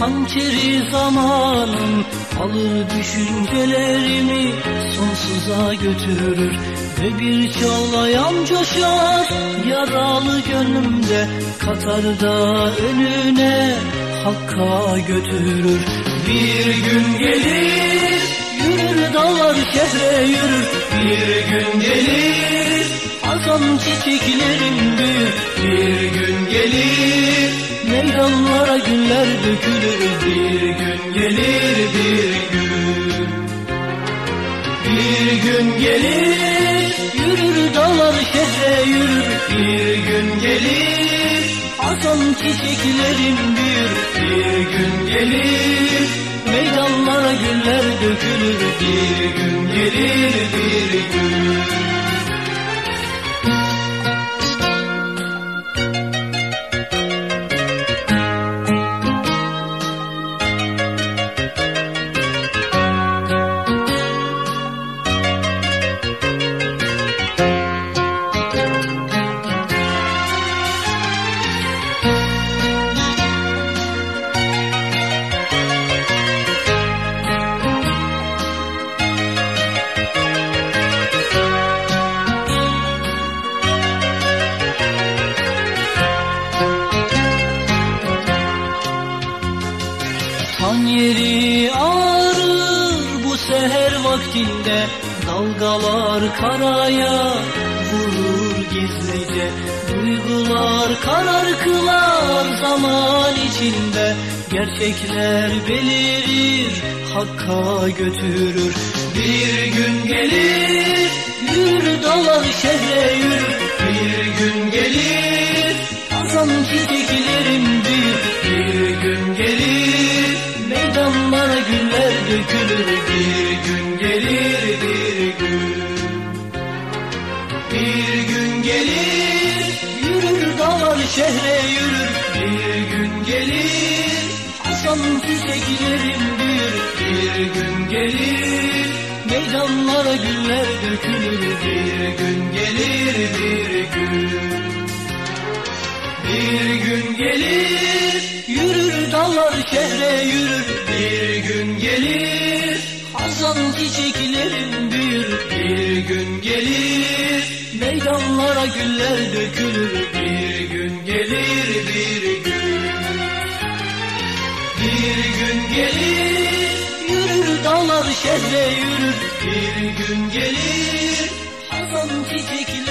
Hançeri zamanım alır düşüncelerimi sonsuza götürür. Ve bir çağlayan coşar yaralı gönlümde Katar da önüne hakka götürür. Bir gün gelir yürür dağlar şehre yürür. Bir gün gelir azam çiçeklerim büyür Bir gün gelir. Meydanlara güller dökülür Bir gün gelir bir gün Bir gün gelir. Yürür dağlar şehre yürür Bir gün gelir. Azam çiçeklerim büyür Bir gün gelir. Meydanlara güller dökülür Bir gün gelir bir gün yeri ağrır bu seher vaktinde. Dalgalar karaya vurur gizlice. Duygular karar kılar zaman içinde. Gerçekler belirir hakka götürür. Bir gün gelir yürür dalar şehre yürür. Bir gün gelir azam çiçeklerim dökülür Bir gün gelir bir gün. Bir gün gelir yürür dağlar şehre yürür. Bir gün gelir asam çiçeklerim büyür Bir. Gün gelir meydanlara güller dökülür. Bir gün gelir bir gün. Bir gün gelir yürür dallar şehre yürür meydanlara güller dökülür Bir gün gelir bir gün. Bir gün gelir yürür dallar şehre yürür. Bir gün gelir hazan çiçeklerin